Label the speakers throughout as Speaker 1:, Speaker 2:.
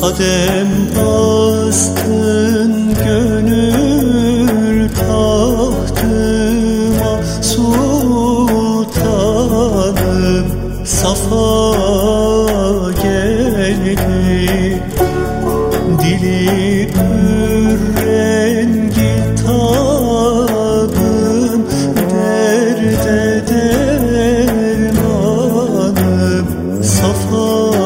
Speaker 1: Kadem bastın gönül tahtıma Sultanım safa geldi. Dili rengi tabım Derde dermanım safa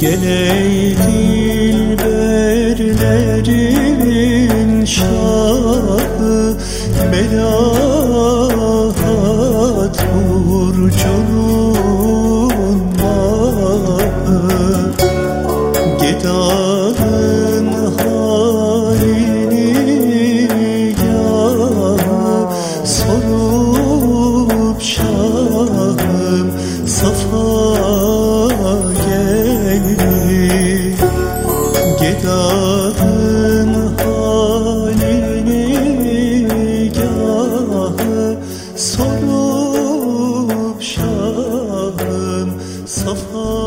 Speaker 1: Geley dilberlerimin şahı Melahat burcunun mahı Gedanın sorup şahım Safa of home.